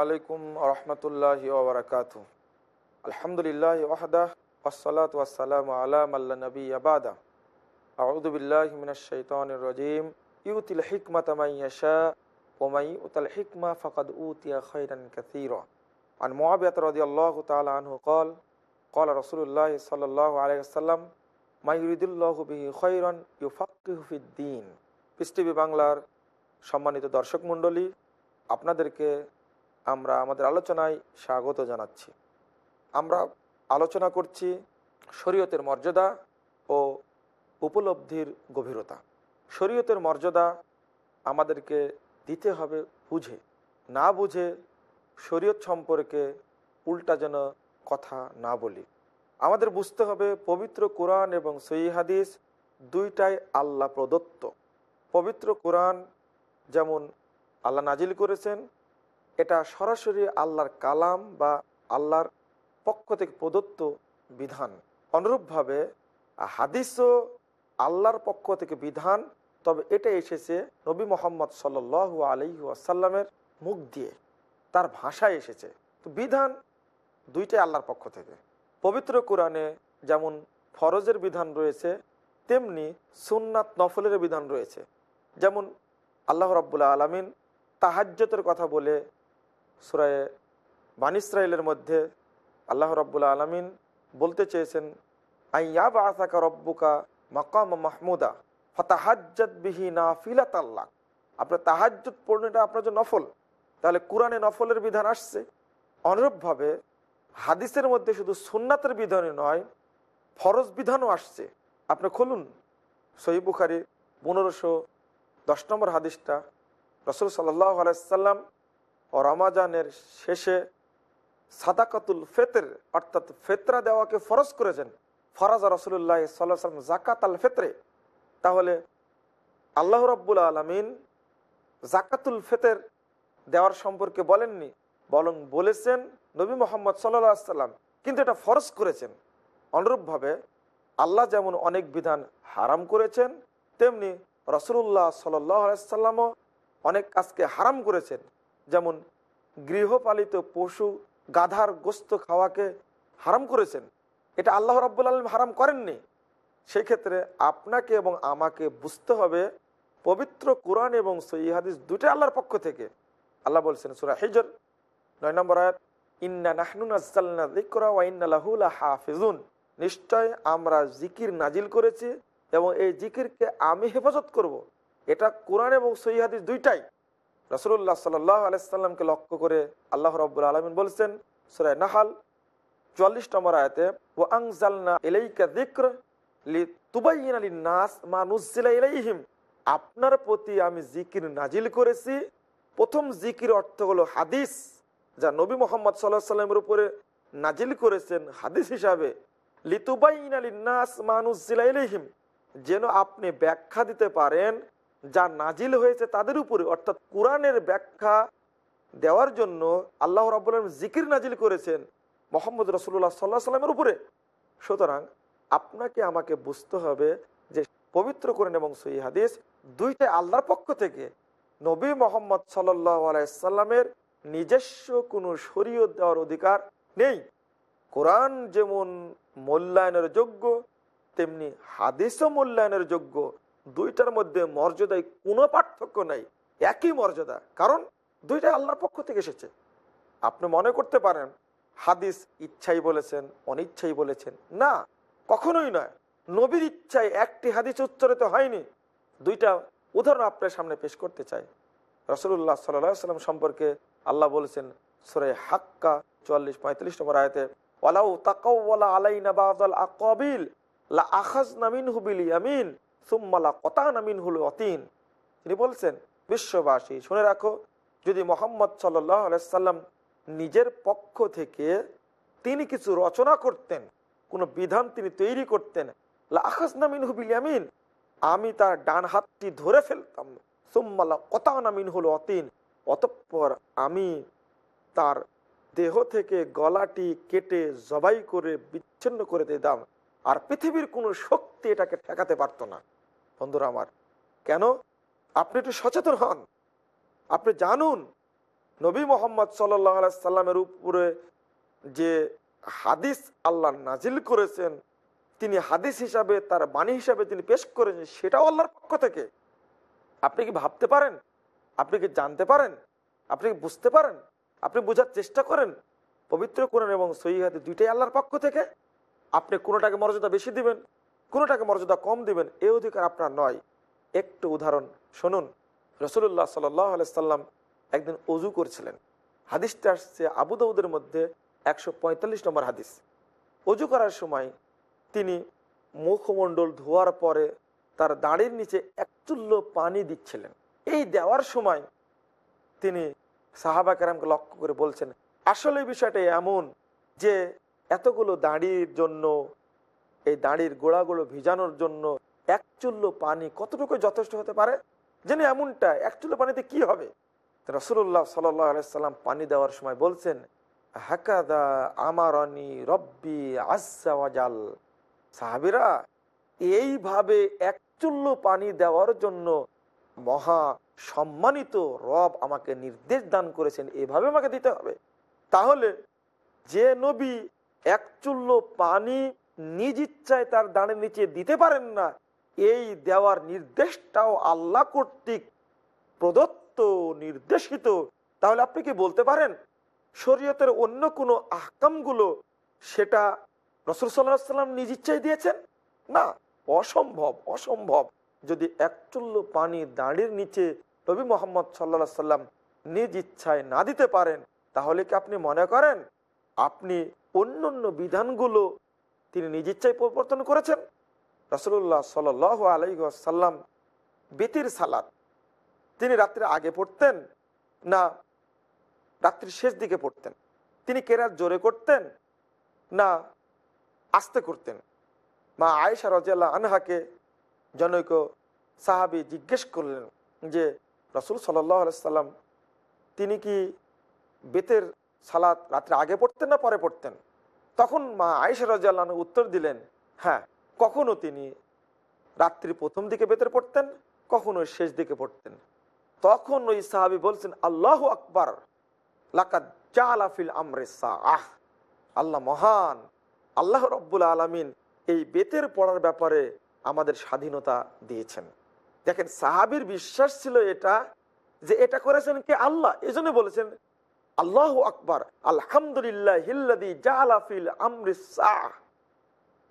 আলাইকুম রহমতুল্লাহ ওবরাকাত আলহামদুলিল্লাহ ওয়াহদা ওসলাত ওয়াসালাম আলা মাল্লা নবী আবাদা আউদুবিল্লাহ মিনাশাইতানির রাজিম ইউতিল হিকমত মাইয়াশা ওমাই উতাল হিকমা ফাকাদ উতিয়া খাইরান কাসীরা عن معاوية رضي الله تعالى عنه قال قال رسول الله صلى الله عليه وسلم ما يريد الله به خيرا يفقه في الدين পৃথিবী বাংলার সম্মানিত দর্শক মণ্ডলী আপনাদেরকে আমরা আমাদের আলোচনায় স্বাগত জানাচ্ছি। আমরা আলোচনা করছি শরীয়তের মর্যাদা ও উপলব্ধির গভীরতা। শরীয়তের মর্যাদা আমাদেরকে দিতে হবে বুঝে। না বুঝে শরীয়ত সম্পর্কে উল্টা যেন কথা না বলি। আমাদের বুঝতে হবে পবিত্র কোরআন এবং সই হাদিস দুইটাই আল্লাহ প্রদত্ত। পবিত্র কোরআন যেমন আল্লাহ নাজিল করেছেন এটা সরাসরি আল্লাহর কালাম বা আল্লাহর পক্ষ থেকে প্রদত্ত বিধান। অনুরূপভাবে হাদিসও আল্লাহর পক্ষ থেকে বিধান, তবে এটা এসেছে নবী মোহাম্মদ সাল আলি আসাল্লামের মুখ দিয়ে, তার ভাষায় এসেছে। তো বিধান দুইটাই আল্লাহর পক্ষ থেকে। পবিত্র কোরআনে যেমন ফরজের বিধান রয়েছে, তেমনি সুন্নাত নফলের বিধান রয়েছে। যেমন আল্লাহ রাবুল্লাহ আলমিন তাহাজ্যতের কথা বলে সুরায় বান ইসরায়েলের মধ্যে আল্লাহ রব্বুল্লা আলমিন বলতে চেয়েছেন আইয়াব আসাকা রব্বুকা মাকাম মাহমুদা ফতাহাজ্জত বিহি না ফিলাত আল্লাহ আপনার তাহাজ্জত পড়ুন আপনার জন্য নফল। তাহলে কোরআনে নফলের বিধান আসছে। অনুরূপভাবে হাদিসের মধ্যে শুধু সুন্নাতের বিধানই নয়, ফরজ বিধানও আসছে। আপনি খুলুন। সহি বুখারি পনেরোশো দশ নম্বর হাদিসটা। রসুল সাল্লাহ আলাইসাল্লাম রমাজানের শেষে সাদাকাতুল ফেতের, অর্থাৎ ফেতরা দেওয়াকে ফরজ করেছেন ফরাজা রসুল্লাহ সাল্লাম জাকাত আল ফেতরে। তাহলে আল্লাহ রব্বুল আলমিন জাকাতুল ফেতের দেওয়ার সম্পর্কে বলেননি, বরং বলেছেন নবী মোহাম্মদ সাল্লা সাল্লাম কিন্তু এটা ফরজ করেছেন। অনুরূপভাবে আল্লাহ যেমন অনেক বিধান হারাম করেছেন, তেমনি রসুল্লাহ সাল্লাহ সাল্লামও অনেক কাজকে হারাম করেছেন। যেমন গৃহপালিত পশু গাধার গোস্ত খাওয়াকে হারাম করেছেন, এটা আল্লাহ রাব্বুল আলম হারাম করেননি। সেক্ষেত্রে আপনাকে এবং আমাকে বুঝতে হবে পবিত্র কোরআন এবং সই হাদিস দুটাই আল্লাহর পক্ষ থেকে। আল্লাহ বলছেন, সুরা হিজর, নয় নম্বর আয়াত, ইন্না নাহনুনা হাফিজুন নিশ্চয় আমরা জিকির নাজিল করেছি এবং এই জিকিরকে আমি হেফাজত করব। এটা কোরআন এবং সহিহাদিস দুইটাই। রসুল্লাহ সাল্লাহ আলাইসাল্লামকে লক্ষ্য করে আল্লাহ রব্বুল আলমিন বলছেন সুরায় নাহাল চুয়াল্লিশ নম্বর আয়তে ও আংজালনা এলাইকা দিক্র নাস মা নুজিলা ইলাইহিম। আপনার প্রতি আমি জিকির নাজিল করেছি। প্রথম জিকির অর্থ হলো হাদিস, যা নবী মোহাম্মদ সাল্লাহ সাল্লামের উপরে নাজিল করেছেন হাদিস হিসাবে। লিতুবাইন আলী নাস মা নুজিলা ইলাইহিম। যেন আপনি ব্যাখ্যা দিতে পারেন যা নাজিল হয়েছে তাদের উপরে, অর্থাৎ কোরআনের ব্যাখ্যা দেওয়ার জন্য আল্লাহ রাবুল জিকির নাজিল করেছেন মোহাম্মদ রসুল্লাহ সাল্লাহ সাল্লামের উপরে। সুতরাং আপনাকে আমাকে বুঝতে হবে যে পবিত্র করেন এবং সই হাদিস দুইটাই আল্লাহর পক্ষ থেকে নবী মোহাম্মদ সাল্লাহ আলাইসাল্লামের নিজস্ব কোনো শরীয়ত দেওয়ার অধিকার নেই। কোরআন যেমন মূল্যায়নের যোগ্য, তেমনি হাদিসও মূল্যায়নের যোগ্য। দুইটার মধ্যে মর্যাদায় কোনো পার্থক্য নাই, একই মর্যাদা, কারণ দুইটা আল্লাহর পক্ষ থেকে এসেছে। আপনি মনে করতে পারেন, হাদিস ইচ্ছাই বলেছেন, অনিচ্ছাই বলেছেন। না, কখনোই নয়। নবীর ইচ্ছায় একটি হাদিস উচ্চারিত হয়নি। দুইটা উদাহরণ আপনার সামনে পেশ করতে চাই। রসুল্লাহ সাল্লাম সম্পর্কে আল্লাহ বলেছেন, সুরে হাক্কা চুয়াল্লিশ, পঁয়তাল্লিশ নম্বর আয়তে, ওয়ালাউ তাকাওয়ালা আলাইনা বাদাল আকাবিল, লা আখাজ নামিন হুবিল ইয়ামিন। সুম্মালা কতা আমিন হুল অতীন তিনি বলছেন, বিশ্ববাসী, শুনে রাখো, যদি মোহাম্মদ সাল্লাহ আলাইসাল্লাম নিজের পক্ষ থেকে তিনি কিছু রচনা করতেন, কোনো বিধান তিনি তৈরি করতেন, লা আখাজ নামিন হুবিল ইয়ামিন, আমি তার ডান হাতটি ধরে ফেলতাম। সুম্মালা কতা নামিন হুল অতিন অতঃপর আমি তার দেহ থেকে গলাটি কেটে জবাই করে বিচ্ছিন্ন করে দিতাম, আর পৃথিবীর কোনো শক্তি এটাকে ঠেকাতে পারতো না। বন্ধুরা আমার। কেন? আপনি একটু সচেতন হন। আপনি জানুন, নবী মোহাম্মদ সাল্লাহ সাল্লামের উপরে যে হাদিস আল্লাহ নাজিল করেছেন, তিনি হাদিস হিসাবে, তার বাণী হিসাবে তিনি পেশ করেছেন, সেটাও আল্লাহর পক্ষ থেকে। আপনি কি ভাবতে পারেন? আপনি কি জানতে পারেন? আপনি কি বুঝতে পারেন? আপনি বোঝার চেষ্টা করেন। পবিত্র কোরআন এবং সহিহাদি দুইটাই আল্লাহর পক্ষ থেকে। আপনি কোনোটাকে মর্যাদা বেশি দিবেন। কোনোটাকে মর্যাদা কম দিবেন এই অধিকার আপনার নয়। একটু উদাহরণ শুনুন। রসুল্লাহ সাল্লাম একদিন অজু করছিলেন। হাদিসটা আসছে আবু দাউদের মধ্যে একশো পঁয়তাল্লিশ নম্বর হাদিস। অজু করার সময় তিনি মুখমণ্ডল ধোয়ার পরে তার দাঁড়ির নিচে একচুল্ল পানি দিচ্ছিলেন। এই দেওয়ার সময় তিনি সাহাবা কেরামকে লক্ষ্য করে বলছেন, আসলে বিষয়টা এমন যে এতগুলো দাঁড়ির জন্য এই দাঁড়ির গোড়াগুলো ভিজানোর জন্য এক চুল্ল পানি কতটুকু যথেষ্ট হতে পারে? যেন এমনটা এক চুল্ল পানিতে কি হবে? রসুল্লাহ সাল্লাম পানি দেওয়ার সময় বলছেন সাহাবিরা এইভাবে এক চুল্ল পানি দেওয়ার জন্য মহা সম্মানিত রব আমাকে নির্দেশ দান করেছেন, এভাবে আমাকে দিতে হবে। তাহলে যে নবী এক চুল্ল পানি নিজ ইচ্ছায় তার দাঁড়ের নিচে দিতে পারেন না। এই দেওয়ার নির্দেশটাও আল্লাহ কর্তৃক প্রদত্ত, নির্দেশিত। তাহলে আপনি কি বলতে পারেন, শরীয়তের অন্য কোনো আহকামগুলো সেটা রসুল সাল্লাহ সাল্লাম নিজ ইচ্ছায় দিয়েছেন? না, অসম্ভব অসম্ভব। যদি একচুল্ল পানি দাঁড়ির নিচে নবী মোহাম্মদ সাল্লা সাল্লাম নিজ ইচ্ছায় না দিতে পারেন, তাহলে কি আপনি মনে করেন, আপনি অন্য অন্য বিধানগুলো তিনি নিজ ইচ্ছায় পরিবর্তন করেছেন। রসুল্লাহ সাল আলাইসাল্লাম বেতির সালাত। তিনি রাত্রে আগে পড়তেন না রাত্রির শেষ দিকে পড়তেন? তিনি কেরাত জোরে করতেন না আস্তে করতেন? মা আয়েশা রাজিয়াল্লাহ আনহাকে জনৈক সাহাবি জিজ্ঞেস করলেন যে, রসুল সাল্লাম তিনি কি বেতের সালাত রাত্রে আগে পড়তেন না পরে পড়তেন? তখন মা আয়েশা রাজিয়াল্লাহ উত্তর দিলেন হ্যাঁ কখনো তিনি রাত্রি প্রথম দিকে বেতের পড়তেন, কখনো শেষ দিকে পড়তেন। তখন ওই সাহাবি বলছেন, আল্লাহ আকবার আহ আল্লাহ মহান, আল্লাহ রব্বুল আলমিন এই বেতের পড়ার ব্যাপারে আমাদের স্বাধীনতা দিয়েছেন। দেখেন, সাহাবির বিশ্বাস ছিল এটা, যে এটা করেছেন কে? আল্লাহ। এই জন্য বলেছেন আল্লাহ আকবর আলহামদুলিল্লাহ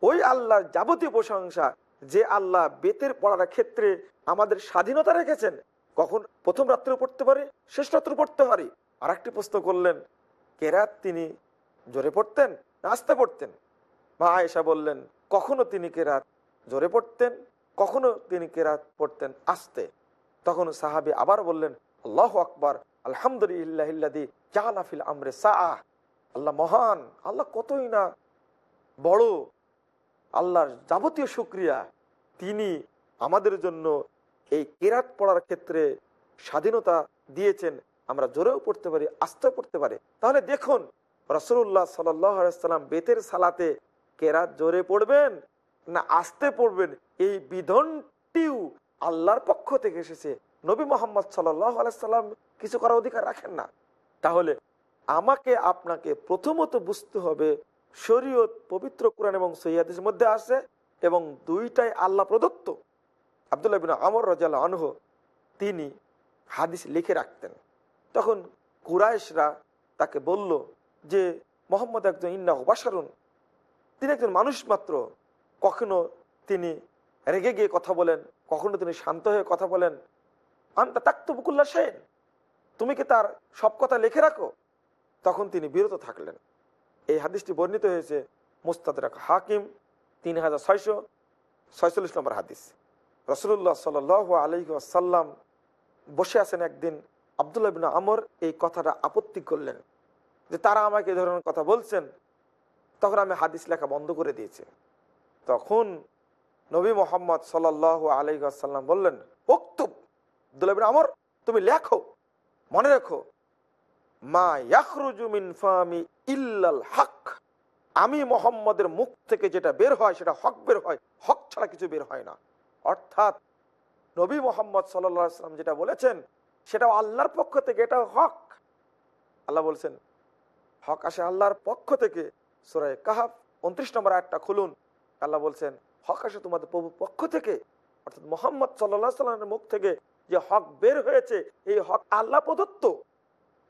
ওই আল্লাহর যাবতীয় প্রশংসা যে আল্লাহ বেতের পড়ার ক্ষেত্রে আমাদের স্বাধীনতা রেখেছেন, কখন প্রথম রাত্রে পড়তে পারি, শেষ রাত্রে পড়তে পারি। আর একটি প্রশ্ন করলেন কেরাত তিনি জোরে পড়তেন না আসতে পড়তেন? মা আয়েশা বললেন, কখনো তিনি কেরাত জোরে পড়তেন, কখনো তিনি কেরাত পড়তেন আসতে। তখন সাহাবি আবার বললেন, আল্লাহ আকবর আলহামদুলিল্লাহ জাহালাফিল আমরে সাহ আল্লাহ মহান, আল্লাহ কতই না বড়। আল্লাহর যাবতীয় শুক্রিয়া, তিনি আমাদের জন্য এই কেরাত পড়ার ক্ষেত্রে স্বাধীনতা দিয়েছেন। আমরা জোরেও পড়তে পারি, আস্তেও পড়তে পারি। তাহলে দেখুন রসুল্লাহ সাল্লাম বেতের সালাতে কেরাত জোরে পড়বেন না আস্তে পড়বেন? এই বিধনটিও আল্লাহর পক্ষ থেকে এসেছে। নবী মোহাম্মদ সাল্লাম কিছু করার অধিকার রাখেন না। তাহলে আমাকে আপনাকে প্রথমত বুঝতে হবে, শরীয়ত পবিত্র কোরআন এবং সৈয়াদের মধ্যে আছে এবং দুইটাই আল্লাহ প্রদত্ত। আবদুল্লাহ বিন আমর রাজাল আনহ তিনি হাদিস লিখে রাখতেন। তখন কুরাইশরা তাকে বলল যে, মোহাম্মদ একজন ইন্না বাসারুন তিনি একজন মানুষ মাত্র। কখনো তিনি রেগে গিয়ে কথা বলেন, কখনো তিনি শান্ত হয়ে কথা বলেন আন্তা তাক্ত বুকুল্লা সেন তুমি কি তার সব কথা লিখে রাখো? তখন তিনি বিরত থাকলেন। এই হাদিসটি বর্ণিত হয়েছে মুস্তাদ হাকিম তিন হাজার ছয়শো ছয়চল্লিশ নম্বর হাদিস। রসুল্লাহ সাল আলহি আসাল্লাম বসে আছেন একদিন আবদুল্লাহ বিন আমর এই কথাটা আপত্তি করলেন যে তারা আমাকে এই ধরনের কথা বলছেন। তখন আমি হাদিস লেখা বন্ধ করে দিয়েছি। তখন নবী মোহাম্মদ সাল আলহি আসাল্লাম বললেন উক্তুব আবদুল্লাহ বিন আমর, তুমি লেখো, মনে রেখো হক আমি মোহাম্মদের মুখ থেকে যেটা বের হয় সেটা হক বের হয়, হক ছাড়া কিছু বের হয় না। অর্থাৎ নবী মোহাম্মদ সাল্লাম যেটা বলেছেন সেটা আল্লাহর পক্ষ থেকে এটা হক। আল্লাহ বলছেন, হক আসে আল্লাহর পক্ষ থেকে সুরায় কাহাব উনত্রিশ নম্বর একটা খুলুন। আল্লাহ বলছেন, হক আসে তোমাদের প্রভু পক্ষ থেকে অর্থাৎ মোহাম্মদ সাল্লাহ সাল্লামের মুখ থেকে যে হক বের হয়েছে, এই হক আল্লাহ প্রদত্ত।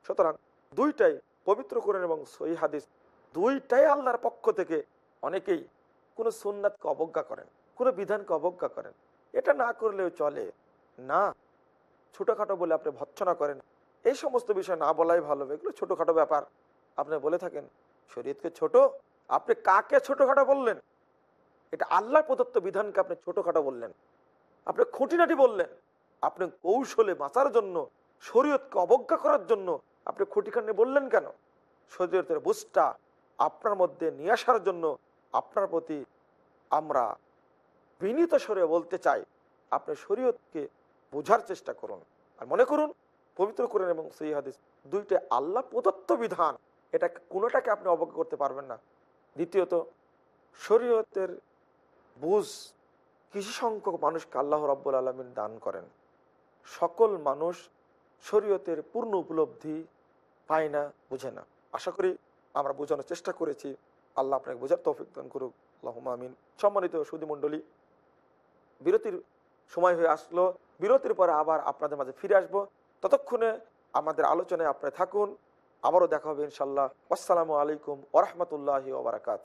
সুতরাং দুইটাই পবিত্র করেন এবং সই হাদিস, দুইটাই আল্লাহর পক্ষ থেকে অনেকেই কোনো সুন্নাতকে অবজ্ঞা করেন, কোনো বিধানকে অবজ্ঞা করেন। এটা না করলেও চলে। না, ছোটোখাটো বলে আপনি ভৎসনা করেন। এই সমস্ত বিষয় না বলাই ভালো, এগুলো ছোটোখাটো ব্যাপার। আপনি বলে থাকেন, শরীয়তকে ছোট, আপনি কাকে ছোটোখাটো বললেন? এটা আল্লাহ প্রদত্ত বিধানকে আপনি ছোটোখাটো বললেন। আপনি খুঁটিনাটি বললেন। আপনি কৌশলে বাঁচার জন্য, শরীয়তকে অবজ্ঞা করার জন্য আপনি খুঁটিখানে বললেন কেন? শরীয়তের বুঝটা আপনার মধ্যে নিয়ে আসার জন্য আপনার প্রতি আমরা বিনীত স্বরে বলতে চাই। আপনি শরীয়তকে বোঝার চেষ্টা করুন আর মনে করুন, পবিত্র করেন এবং সেই হাদিস দুইটা আল্লাহ প্রদত্ত বিধান, এটা কোনোটাকে আপনি অবজ্ঞা করতে পারবেন না। দ্বিতীয়ত, শরীয়তের বুঝ কিছু সংখ্যক মানুষকে আল্লাহ রব্বুল আলমিন দান করেন? সকল মানুষ শরীয়তের পূর্ণ উপলব্ধি পায় না, বুঝে না। আশা করি আমরা বোঝানোর চেষ্টা করেছি। আল্লাহ আপনাকে বোঝার তৌফিক দান করুক। আল্লাহ আমিন। সম্মানিত সুদীমণ্ডলী বিরতির সময় হয়ে আসলো। বিরতির পরে আবার আপনাদের মাঝে ফিরে আসব। ততক্ষণে আমাদের আলোচনায় আপনি থাকুন। আবারও দেখা হবে ইনশাল্লাহ আসসালামু আলাইকুম ওরহমতুল্লাহ ওবরাকাত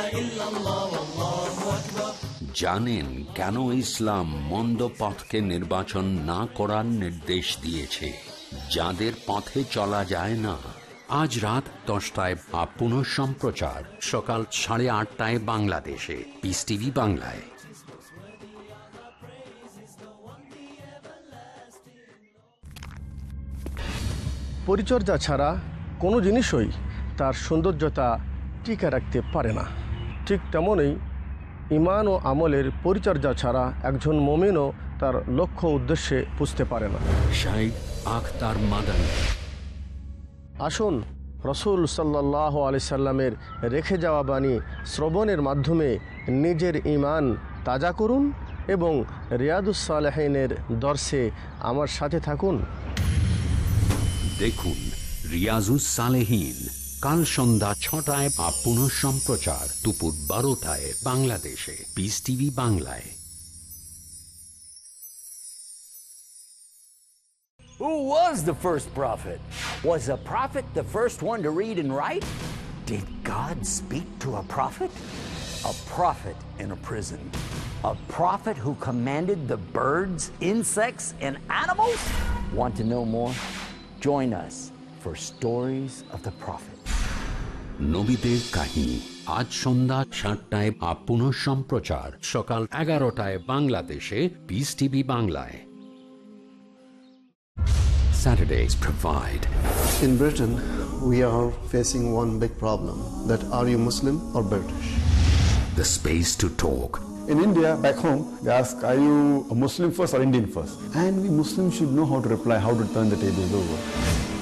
জানেন কেন ইসলাম মন্দ পথকে নির্বাচন না করার নির্দেশ দিয়েছে। যাদের পথে চলা যায় না। আজ রাত দশটায় বা পুনঃ সম্প্রচার। সকাল সাড়ে আটটায় বাংলাদেশে। পিস টিভি বাংলায়। পরিচর্যা ছাড়া কোনো জিনিসই তার সৌন্দর্যতা টিকে রাখতে পারে না। ঠিক তেমনই ইমান ও আমলের পরিচর্যা ছাড়া একজন মমিনও তার লক্ষ্য উদ্দেশ্যে পুজতে পারে না। আখতার মাদানী। আসুন রসুল সাল্লাহ আলি সাল্লামের রেখে যাওয়া বাণী শ্রবণের মাধ্যমে নিজের ইমান তাজা করুন এবং রিয়াদুসালেহিনের দর্শে আমার সাথে থাকুন। দেখুন রিয়াজুস সালেহীন। কাল সন্ধ্যা ছটায় বা পুনঃ সম্প্রচার দুপুর বারোটায় বাংলাদেশে পিস টিভি বাংলায় Who was the first prophet? Was a prophet the first one to read and write? Did God speak to a prophet? A prophet in a prison. A prophet who commanded the birds, insects, and animals? Want to know more? Join us for Stories of the Prophet. নবীদের কাহিনী আজ সন্ধ্যা সাতটায় up পুনঃ সম্প্রচার সকাল এগারোটায় বাংলাদেশে piece TV বাংলায় Saturdays provide In Britain, we are facing one big problem that are you Muslim or British? the space to talk In India, back home, they ask, are you a Muslim first or Indian first? And we Muslims should know how to reply, how to turn the tables over.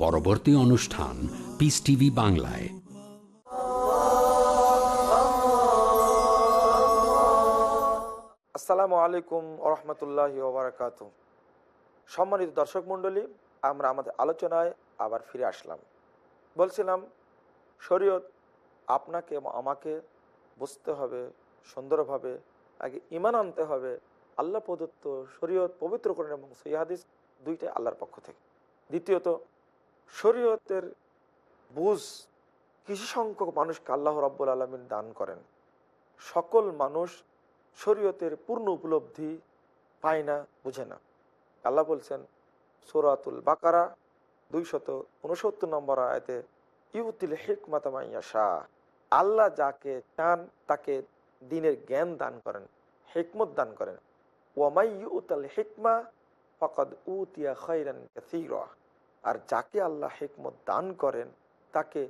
পরবর্তী অনুষ্ঠান piece TV বাংলায়। আসসালামু আলাইকুম রহমতুল্লাহ ওবরাকাত সম্মানিত দর্শক মণ্ডলী, আমরা আমাদের আলোচনায় আবার ফিরে আসলাম। বলছিলাম, শরীয়ত আপনাকে আমাকে বুঝতে হবে, সুন্দরভাবে, আগে ইমান আনতে হবে। আল্লাহ প্রদত্ত শরীয়ত পবিত্র করেন এবং সৈহাদিস দুইটাই আল্লাহর পক্ষ থেকে। দ্বিতীয়ত শরীয়তের বুঝ কিছু সংখ্যক মানুষকে আল্লাহ রব্বুল আলমিন দান করেন। সকল মানুষ শরীয়তের পূর্ণ উপলব্ধি পায় না, বুঝে না। আল্লাহ বলছেন, সোরাতুল বাকারা, দুইশত উনসত্তর নম্বর আয়তে, ইউতিল হেকমাতামাইয়া শাহ আল্লাহ যাকে চান, তাকে দিনের জ্ঞান দান করেন, হেকমত দান করেন। ওয়ামাই ইউতাল হেকমা, ফকদ উতিয়া খৈরান আর যাকে আল্লাহ হেকমত দান করেন, তাকে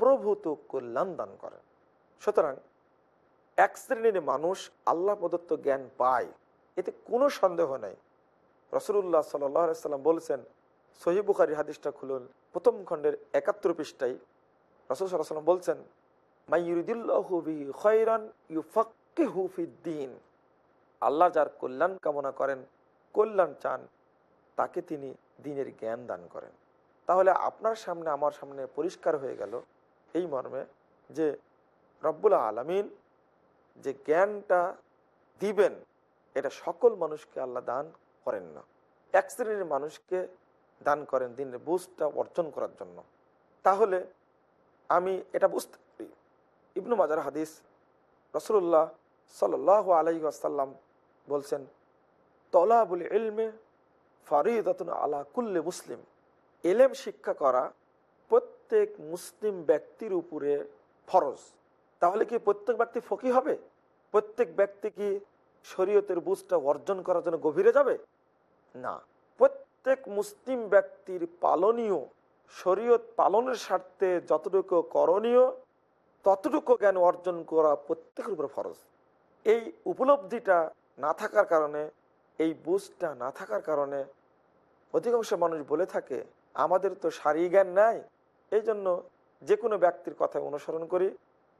প্রভূত কল্যাণ দান করেন। সুতরাং এক শ্রেণির মানুষ আল্লাহ প্রদত্ত জ্ঞান পায়, এতে কোনো সন্দেহ নেই। রসুল্লাহ সাল্লাম বলছেন সহিবুখারি হাদিসটা খুলুন, প্রথম খণ্ডের একাত্তর পৃষ্ঠায়। রসুল সাল্লাম বলছেন দিন। আল্লাহ যার কল্যাণ কামনা করেন, কল্যাণ চান, তাকে তিনি দিনের জ্ঞান দান করেন। তাহলে আপনার সামনে, আমার সামনে পরিষ্কার হয়ে গেল এই মর্মে যে রব্বুল আলমিন যে জ্ঞানটা দিবেন, এটা সকল মানুষকে আল্লাহ দান করেন না। এক শ্রেণির মানুষকে দান করেন দিনের বুঝটা অর্জন করার জন্য। তাহলে আমি এটা বুঝতে পারি। ইবনু মাজার হাদিস রসুল্লাহ সাল আলাই আসাল্লাম বলছেন, তলাবুল ইলমে ফারিদাতুন আলা কুল্লে মুসলিম। এলেম শিক্ষা করা প্রত্যেক মুসলিম ব্যক্তির উপরে ফরজ। তাহলে কি প্রত্যেক ব্যক্তি ফকি হবে? প্রত্যেক ব্যক্তি কি শরীয়তের বুঝটা অর্জন করার জন্য গভীরে যাবে? না। প্রত্যেক মুসলিম ব্যক্তির পালনীয়, শরীয়ত পালনের স্বার্থে যতটুকু করণীয়, ততটুকু জ্ঞান অর্জন করা প্রত্যেকের উপরে ফরজ। এই উপলব্ধিটা না থাকার কারণে এই বুঝটা না থাকার কারণে অধিকাংশ মানুষ বলে থাকে, আমাদের তো সারি জ্ঞান নাই। এই জন্য যে কোনো ব্যক্তির কথা অনুসরণ করি,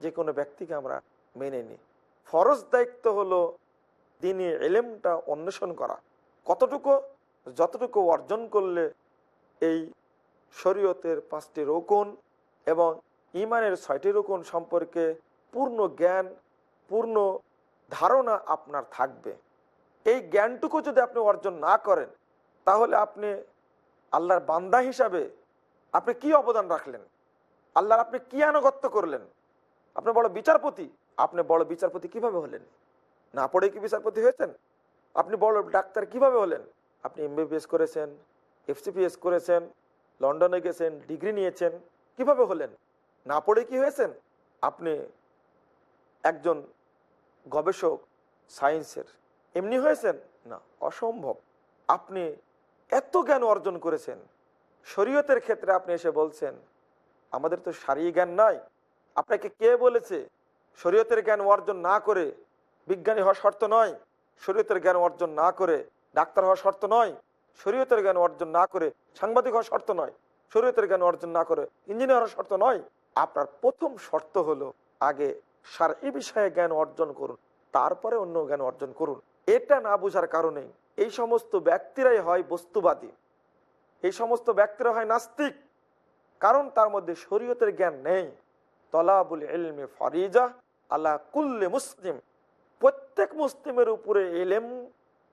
যে কোনো ব্যক্তিকে আমরা মেনে নিই। ফরজ দায়িত্ব হলো দিনে এলেমটা অন্বেষণ করা। কতটুকু, যতটুকু অর্জন করলে এই শরীয়তের পাঁচটি রোকন এবং ইমানের ছয়টি রোকন সম্পর্কে পূর্ণ জ্ঞান, পূর্ণ ধারণা আপনার থাকবে। এই জ্ঞানটুকু যদি আপনি অর্জন না করেন, তাহলে আপনি আল্লাহর বান্দা হিসাবে আপনি কি অবদান রাখলেন? আল্লাহর আপনি কি আনুগত্য করলেন? আপনি বড় বিচারপতি, আপনি বড় বিচারপতি কীভাবে হলেন? না পড়ে কি বিচারপতি হয়েছেন? আপনি বড় ডাক্তার কীভাবে হলেন? আপনি এমবিবিএস করেছেন, এফসিপিএস করেছেন, লন্ডনে গেছেন, ডিগ্রি নিয়েছেন, কীভাবে হলেন? না পড়ে কি হয়েছেন? আপনি একজন গবেষক, সায়েন্সের। এমনি হয়েছেন? না, অসম্ভব। আপনি এত জ্ঞান অর্জন করেছেন। শরীয়তের ক্ষেত্রে আপনি এসে বলছেন, আমাদের তো সারি জ্ঞান নয় আপনাকে কে বলেছে শরীয়তের জ্ঞান অর্জন না করে বিজ্ঞানী হওয়া শর্ত নয়? শরীয়তের জ্ঞান অর্জন না করে ডাক্তার হওয়া শর্ত নয়? শরীয়তের জ্ঞান অর্জন না করে সাংবাদিক হওয়া শর্ত নয়? শরীয়তের জ্ঞান অর্জন না করে ইঞ্জিনিয়ার হওয়া শর্ত নয়? আপনার প্রথম শর্ত হলো, আগে সার এ বিষয়ে জ্ঞান অর্জন করুন, তারপরে অন্য জ্ঞান অর্জন করুন। এটা না বোঝার কারণে এই সমস্ত ব্যক্তিরাই হয় বস্তুবাদী। এই সমস্ত ব্যক্তিরা হয় নাস্তিক। কারণ তার মধ্যে শরীয়তের জ্ঞান নেই। তলাবুল এলমে ফারিজা আল্লাহ কুল্লে মুসলিম। প্রত্যেক মুসলিমের উপরে এলেম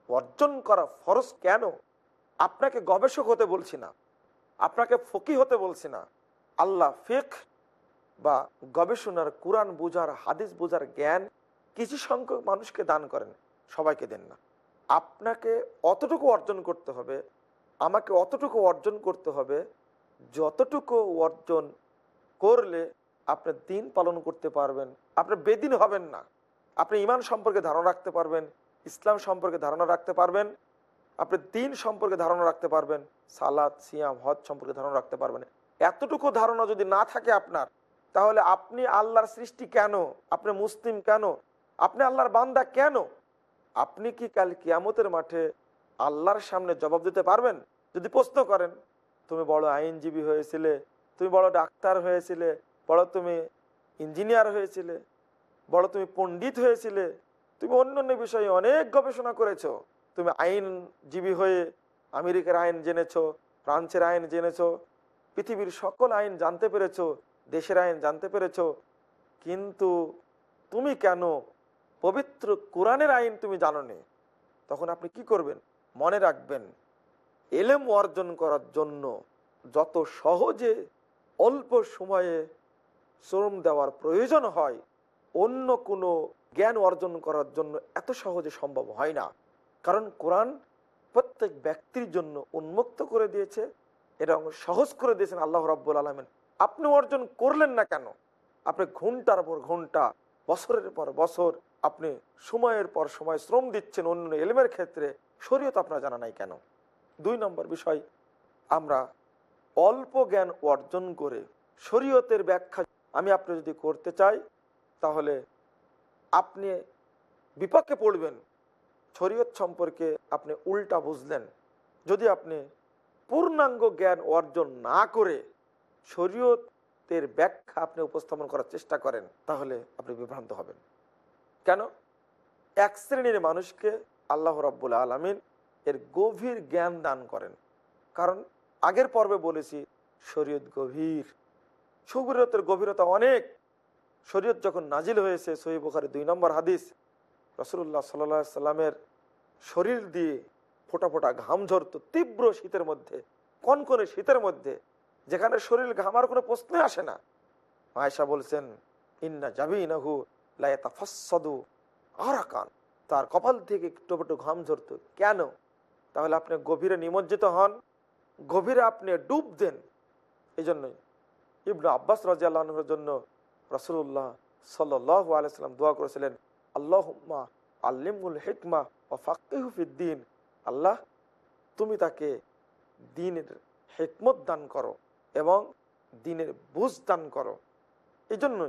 অর্জন করা ফরজ কেন? আপনাকে গবেষক হতে বলছি না। আপনাকে ফকি হতে বলছি না। আল্লাহ ফিক বা গবেষণার কোরআন বোঝার, হাদিস বোঝার জ্ঞান কিছু সংখ্যক মানুষকে দান করেন। সবাইকে দেন না। আপনাকে অতটুকু অর্জন করতে হবে, আমাকে অতটুকু অর্জন করতে হবে, যতটুকু অর্জন করলে আপনি দিন পালন করতে পারবেন, আপনি বেদিন হবেন না। আপনি ইমান সম্পর্কে ধারণা রাখতে পারবেন, ইসলাম সম্পর্কে ধারণা রাখতে পারবেন, আপনি দিন সম্পর্কে ধারণা রাখতে পারবেন সালাদ সিয়াম, হজ সম্পর্কে ধারণা রাখতে পারবেন। এতটুকু ধারণা যদি না থাকে আপনার, তাহলে আপনি আল্লাহর সৃষ্টি কেন? আপনি মুসলিম কেন? আপনি আল্লাহর বান্দা কেন? আপনি কি কাল কিয়ামতের মাঠে আল্লাহর সামনে জবাব দিতে পারবেন? যদি প্রশ্ন করেন, তুমি বড় আইনজীবী হয়েছিলে, তুমি বড় ডাক্তার হয়েছিলে, বড় তুমি ইঞ্জিনিয়ার হয়েছিলে, বড় তুমি পণ্ডিত হয়েছিলে, তুমি অন্য অন্য বিষয়ে অনেক গবেষণা করেছ, তুমি আইনজীবী হয়ে আমেরিকার আইন জেনেছো, ফ্রান্সের আইন জেনেছো, পৃথিবীর সকল আইন জানতে পেরেছ, দেশের আইন জানতে পেরেছ, কিন্তু তুমি কেন পবিত্র কোরআনের আইন তুমি জানো নি তখন আপনি কি করবেন? মনে রাখবেন, এলেম অর্জন করার জন্য যত সহজে অল্প সময়ে শ্রম দেওয়ার প্রয়োজন হয়, অন্য কোনো জ্ঞান অর্জন করার জন্য এত সহজে সম্ভব হয় না। কারণ কোরআন প্রত্যেক ব্যক্তির জন্য উন্মুক্ত করে দিয়েছে, এবং সহজ করে দিয়েছেন আল্লাহ রাব্বুল আলমেন। আপনি অর্জন করলেন না কেন? আপনি ঘণ্টার পর ঘণ্টা, বছরের পর বছর আপনি সময়ের পর সময় শ্রম দিচ্ছেন অন্য এলেমের ক্ষেত্রে, শরীয়ত আপনার জানা নাই কেন? দুই নম্বর বিষয়, আমরা অল্প জ্ঞান অর্জন করে শরীয়তের ব্যাখ্যা, আমি আপনি যদি করতে চাই, তাহলে আপনি বিপক্ষে পড়বেন। শরীয়ত সম্পর্কে আপনি উল্টা বুঝলেন। যদি আপনি পূর্ণাঙ্গ জ্ঞান অর্জন না করে শরীয়তের ব্যাখ্যা আপনি উপস্থাপন করার চেষ্টা করেন, তাহলে আপনি বিভ্রান্ত হবেন। কেন? এক শ্রেণির মানুষকে আল্লাহ রাব্বুল আলমিন এর গভীর জ্ঞান দান করেন। কারণ আগের পর্বে বলেছি, শরীয়ত গভীর। সুগভীরতের গভীরতা অনেক। শরীয়ত যখন নাজিল হয়েছে সহি বুখারি দুই নম্বর হাদিস রসুল্লাহ সাল্লা সাল্লামের শরীর দিয়ে ফোটা ফোটা ঘাম ঝরত তীব্র শীতের মধ্যে, কনকনে শীতের মধ্যে, যেখানে শরীর ঘামার কোনো প্রশ্নই আসে না। মায়েশা বলছেন, ইন্না যাবি নাহু তার কপাল থেকে একটু ঘাম ঝরত। কেন? তাহলে আপনি গভীরে নিমজ্জিত হন, গভীরে আপনি ডুব দেন। এই জন্যই ইবনু আব্বাস রাজিয়াল্লাহর জন্য রসুল্লাহ সাল্লাহ আলাইসাল্লাম দোয়া করেছিলেন, আল্লাহম্মা আল্লিমুল হেকমা ও ফাকিহুফিদ্দিন আল্লাহ, তুমি তাকে দিনের হেকমত দান করো এবং দিনের বুঝ দান করো। এই জন্য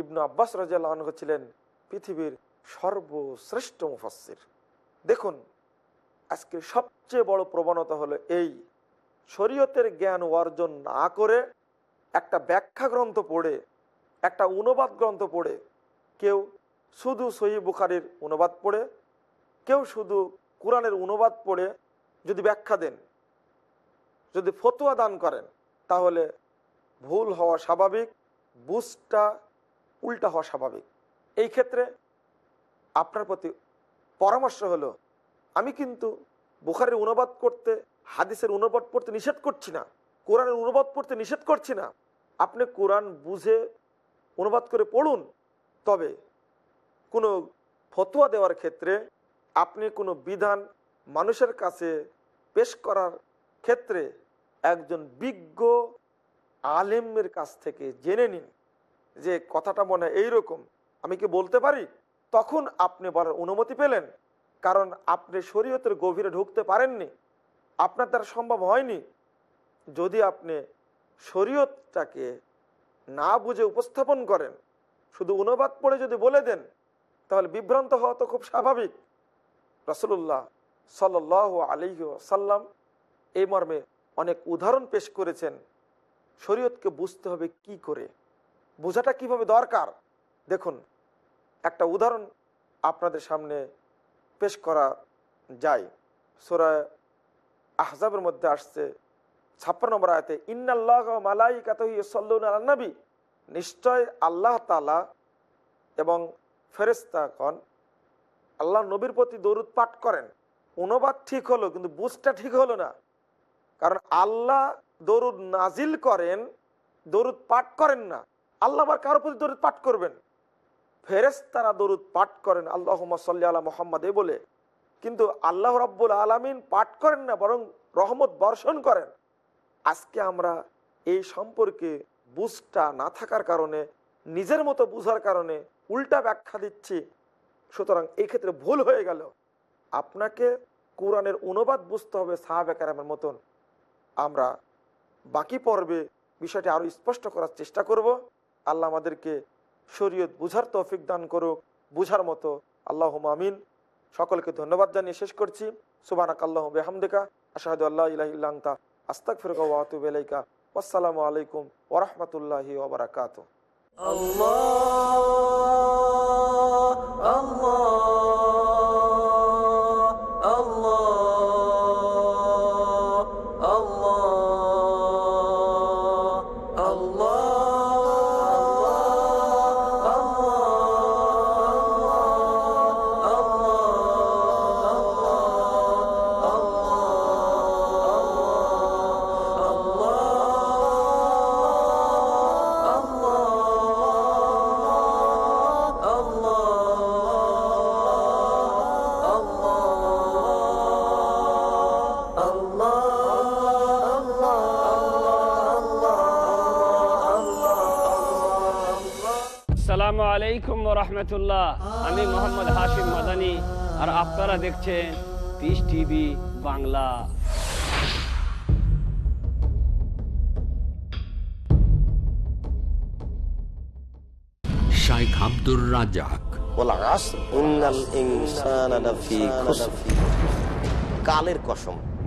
ইবনু আব্বাস রাজিয়াল্লাহ ছিলেন পৃথিবীর সর্বশ্রেষ্ঠ মুফাসির দেখুন, আজকে সবচেয়ে বড় প্রবণতা হলো এই, শরীয়তের জ্ঞান অর্জন না করে একটা ব্যাখ্যা গ্রন্থ পড়ে, একটা অনুবাদ গ্রন্থ পড়ে, কেউ শুধু সহি বুখারির অনুবাদ পড়ে, কেউ শুধু কোরআনের অনুবাদ পড়ে যদি ব্যাখ্যা দেন, যদি ফতুয়া দান করেন, তাহলে ভুল হওয়া স্বাভাবিক, বুঝটা উল্টা হওয়া স্বাভাবিক। এই ক্ষেত্রে আপনার প্রতি পরামর্শ হলো, আমি কিন্তু বুখারের অনুবাদ করতে, হাদিসের অনুবাদ পড়তে নিষেধ করছি না, কোরআনের অনুবাদ পড়তে নিষেধ করছি না। আপনি কোরআন বুঝে অনুবাদ করে পড়ুন, তবে কোনো ফতোয়া দেওয়ার ক্ষেত্রে আপনি কোনো বিধান মানুষের কাছে পেশ করার ক্ষেত্রে একজন বিজ্ঞ আলেমের কাছ থেকে জেনে নিন। যে কথাটা মনে হয় এইরকম, আমি কি বলতে পারি? তখন আপনি বলার অনুমতি পেলেন, কারণ আপনি শরীয়তের গভীরে ঢুকতে পারেননি, আপনার দ্বারা সম্ভব হয়নি। যদি আপনি শরীয়তটাকে না বুঝে উপস্থাপন করেন, শুধু অনুবাদ পড়ে যদি বলে দেন, তাহলে বিভ্রান্ত হওয়া তো খুব স্বাভাবিক। রসুল্লাহ সাল আলী সাল্লাম এই মর্মে অনেক উদাহরণ পেশ করেছেন, শরীয়তকে বুঝতে হবে কি করে। বোঝাটা কীভাবে দরকার? দেখুন, একটা উদাহরণ আপনাদের সামনে পেশ করা যায়। সোরা আহজাবের মধ্যে আসছে, ছাপ্পান্ন নম্বর আয়তে, ইন্নাল্লাহ মালাই কাতহিসল্লুন নবী। নিশ্চয় আল্লাহ তালা এবং ফেরেস্তাগণ আল্লাহ নবীর প্রতি দরুদ পাঠ করেন। অনুবাদ ঠিক হলো, কিন্তু বুঝটা ঠিক হলো না। কারণ আল্লাহ দরুদ নাজিল করেন, দরুদ পাঠ করেন না। আল্লাহ আবার কারোর প্রতি দরুদ পাঠ করবেন? ফেরেস তারা দরুদ পাঠ করেন আল্লাহ সাল্লি আল্লাহ মোহাম্মদ এ বলে। কিন্তু আল্লাহ রব্বুল আলমিন পাঠ করেন না, বরং রহমত বর্ষণ করেন। আজকে আমরা এই সম্পর্কে বুঝটা না থাকার কারণে, নিজের মতো বুঝার কারণে উল্টা ব্যাখ্যা দিচ্ছি। সুতরাং এই ক্ষেত্রে ভুল হয়ে গেল। আপনাকে কোরআনের অনুবাদ বুঝতে হবে সাহাবেকারামের মতন। আমরা বাকি পর্বে বিষয়টি আরও স্পষ্ট করার চেষ্টা করব। আল্লাহ আমাদেরকে শরীয়ত বুঝার তৌফিক দান করুক বুঝার মতো আল্লাহ আমিন সকলকে ধন্যবাদ জানিয়ে শেষ করছি সুবানাক আল্লাহ বেহামদিকা আশাহাদু আল্লাহ ইলাহিল্লাংতা আস্তাক ফিরকা ওয়াতুব আসসালামু আলাইকুম ওরহমতুল্লাহি ওবরাকাত আসসালামু আলাইকুম রহমতুল্লাহ। আমি মোহাম্মদ হাশিম মাদানি আর আপনারা দেখছেন পিস টিভি বাংলা। শাইখ আব্দুর রাজাক কালের কসম।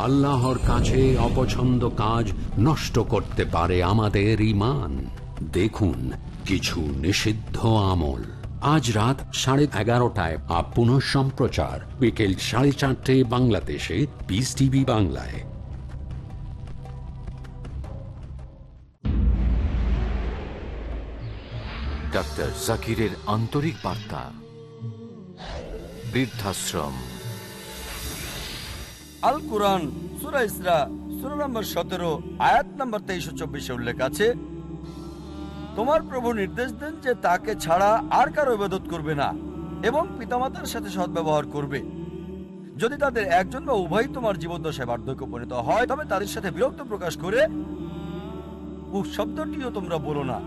আল্লাহর কাছে অপছন্দ কাজ নষ্ট করতে পারে আমাদের ইমান দেখুন, কিছু নিষিদ্ধ আমল। আজ রাত সাড়ে এগারোটায় আপ পুনঃ সম্প্রচার। বিকেল সাড়ে চারটে বাংলাদেশে পিস টিভি বাংলায়। ডাক্তার জাকিরের আন্তরিক বার্তা। বৃদ্ধাশ্রম। আল কোরআন, সুরা ইসরা, সুরা নম্বর সতেরো, আয়াত নম্বর তেইশো চব্বিশে উল্লেখ আছে, তোমার প্রভু নির্দেশ দেন যে তাকে ছাড়া আর কারও ইবাদত করবে না এবং পিতামাতার সাথে সদ্ব্যবহার করবে। যদি তাদের একজন বা উভয় তোমার জীবদ্দশায় বার্ধক্য পরিণত হয়, তবে তাদের সাথে বিরক্ত প্রকাশ করে শব্দটিও তোমরা বলো না।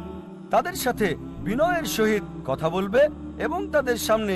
তাদের সাথে বিনয়ের সহিত কথা বলবে এবং তাদের সামনে